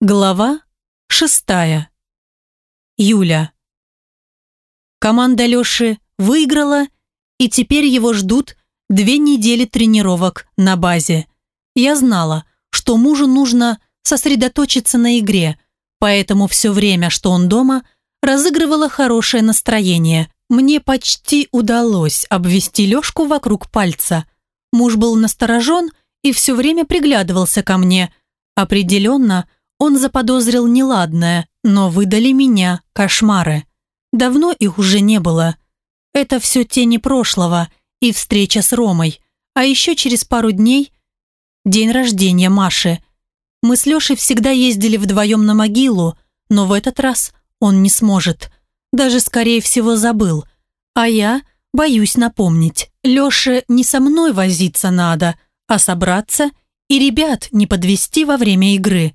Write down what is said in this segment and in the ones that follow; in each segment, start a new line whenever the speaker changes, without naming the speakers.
Глава шестая. Юля. Команда Лёши выиграла, и теперь его ждут две недели тренировок на базе. Я знала, что мужу нужно сосредоточиться на игре, поэтому все время, что он дома, разыгрывала хорошее настроение. Мне почти удалось обвести Лёшку вокруг пальца. Муж был насторожен и все время приглядывался ко мне. Определенно, он заподозрил неладное, но выдали меня кошмары. Давно их уже не было. Это все тени прошлого и встреча с Ромой. А еще через пару дней день рождения Маши. Мы с Лешей всегда ездили вдвоем на могилу, но в этот раз он не сможет. Даже, скорее всего, забыл. А я боюсь напомнить. Леше не со мной возиться надо, а собраться и ребят не подвести во время игры.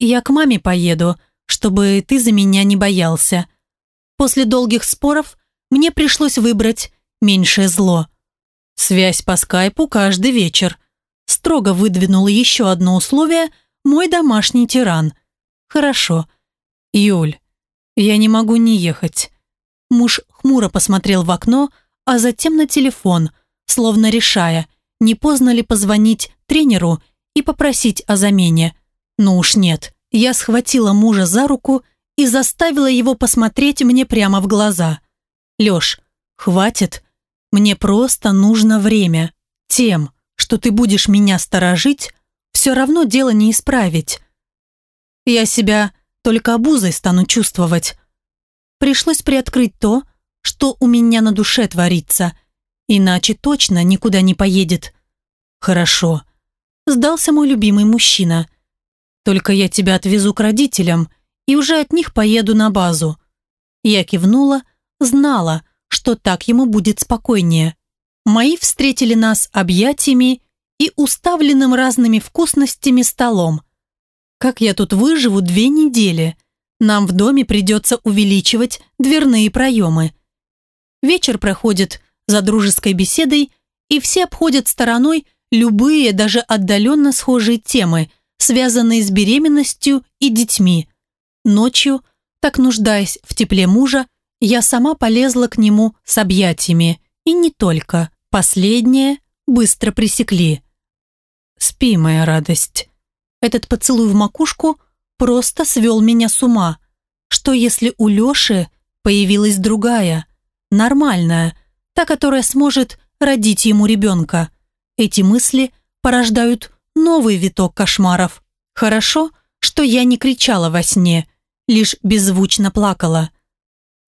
Я к маме поеду, чтобы ты за меня не боялся. После долгих споров мне пришлось выбрать меньшее зло. Связь по скайпу каждый вечер. Строго выдвинул еще одно условие мой домашний тиран. Хорошо. Юль, я не могу не ехать. Муж хмуро посмотрел в окно, а затем на телефон, словно решая, не поздно ли позвонить тренеру и попросить о замене. Ну уж нет. Я схватила мужа за руку и заставила его посмотреть мне прямо в глаза. «Лёш, хватит. Мне просто нужно время. Тем, что ты будешь меня сторожить, все равно дело не исправить. Я себя только обузой стану чувствовать. Пришлось приоткрыть то, что у меня на душе творится, иначе точно никуда не поедет. Хорошо. Сдался мой любимый мужчина – только я тебя отвезу к родителям и уже от них поеду на базу». Я кивнула, знала, что так ему будет спокойнее. Мои встретили нас объятиями и уставленным разными вкусностями столом. Как я тут выживу две недели? Нам в доме придется увеличивать дверные проемы. Вечер проходит за дружеской беседой, и все обходят стороной любые, даже отдаленно схожие темы – связанные с беременностью и детьми. Ночью, так нуждаясь в тепле мужа, я сама полезла к нему с объятиями. И не только. Последнее быстро пресекли. «Спи, моя радость». Этот поцелуй в макушку просто свел меня с ума. Что если у Леши появилась другая, нормальная, та, которая сможет родить ему ребенка? Эти мысли порождают новый виток кошмаров. Хорошо, что я не кричала во сне, лишь беззвучно плакала.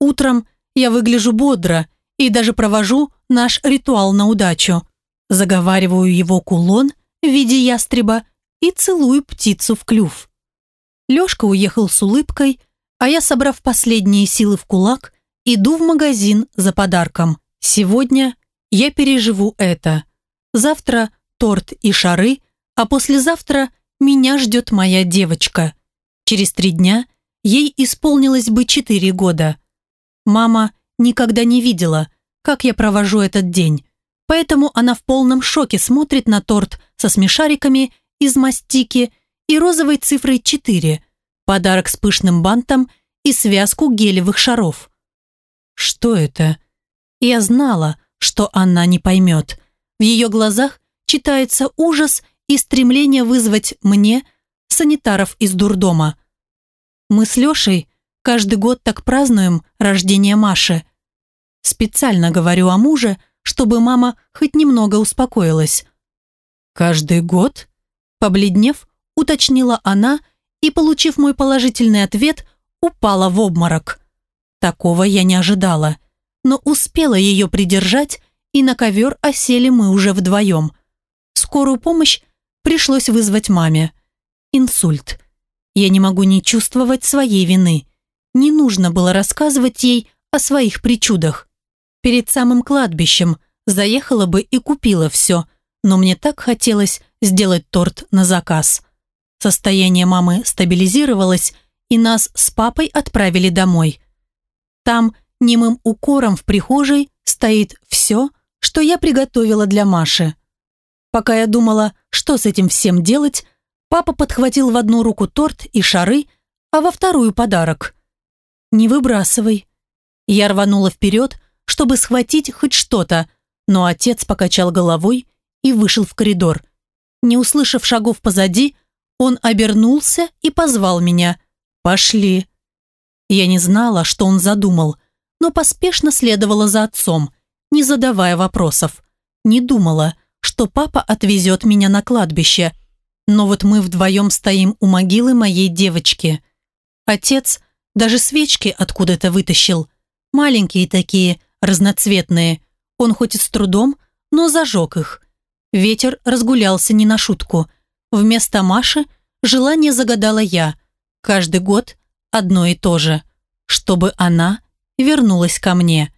Утром я выгляжу бодро и даже провожу наш ритуал на удачу. Заговариваю его кулон в виде ястреба и целую птицу в клюв. Лёшка уехал с улыбкой, а я, собрав последние силы в кулак, иду в магазин за подарком. Сегодня я переживу это. Завтра торт и шары – а послезавтра меня ждет моя девочка. Через три дня ей исполнилось бы четыре года. Мама никогда не видела, как я провожу этот день, поэтому она в полном шоке смотрит на торт со смешариками из мастики и розовой цифрой 4, подарок с пышным бантом и связку гелевых шаров. Что это? Я знала, что она не поймет. В ее глазах читается ужас и стремление вызвать мне санитаров из дурдома. Мы с Лешей каждый год так празднуем рождение Маши. Специально говорю о муже, чтобы мама хоть немного успокоилась. «Каждый год?» Побледнев, уточнила она и, получив мой положительный ответ, упала в обморок. Такого я не ожидала, но успела ее придержать, и на ковер осели мы уже вдвоем. Скорую помощь пришлось вызвать маме. Инсульт. Я не могу не чувствовать своей вины. Не нужно было рассказывать ей о своих причудах. Перед самым кладбищем заехала бы и купила все, но мне так хотелось сделать торт на заказ. Состояние мамы стабилизировалось, и нас с папой отправили домой. Там немым укором в прихожей стоит все, что я приготовила для Маши. Пока я думала, что с этим всем делать, Папа подхватил в одну руку торт и шары, а во вторую подарок. «Не выбрасывай». Я рванула вперед, чтобы схватить хоть что-то, но отец покачал головой и вышел в коридор. Не услышав шагов позади, он обернулся и позвал меня. «Пошли». Я не знала, что он задумал, но поспешно следовала за отцом, не задавая вопросов. Не думала, что папа отвезет меня на кладбище. Но вот мы вдвоем стоим у могилы моей девочки. Отец даже свечки откуда-то вытащил. Маленькие такие, разноцветные. Он хоть и с трудом, но зажег их. Ветер разгулялся не на шутку. Вместо Маши желание загадала я. Каждый год одно и то же. Чтобы она вернулась ко мне.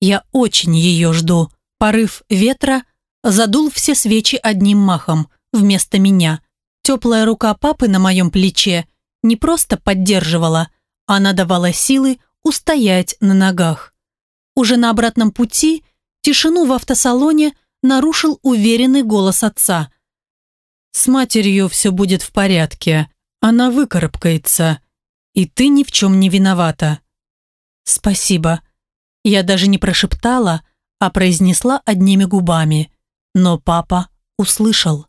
Я очень ее жду. Порыв ветра задул все свечи одним махом, вместо меня. Теплая рука папы на моем плече не просто поддерживала, она давала силы устоять на ногах. Уже на обратном пути тишину в автосалоне нарушил уверенный голос отца. «С матерью все будет в порядке. Она выкарабкается. И ты ни в чем не виновата». «Спасибо». Я даже не прошептала, а произнесла одними губами. Но папа услышал.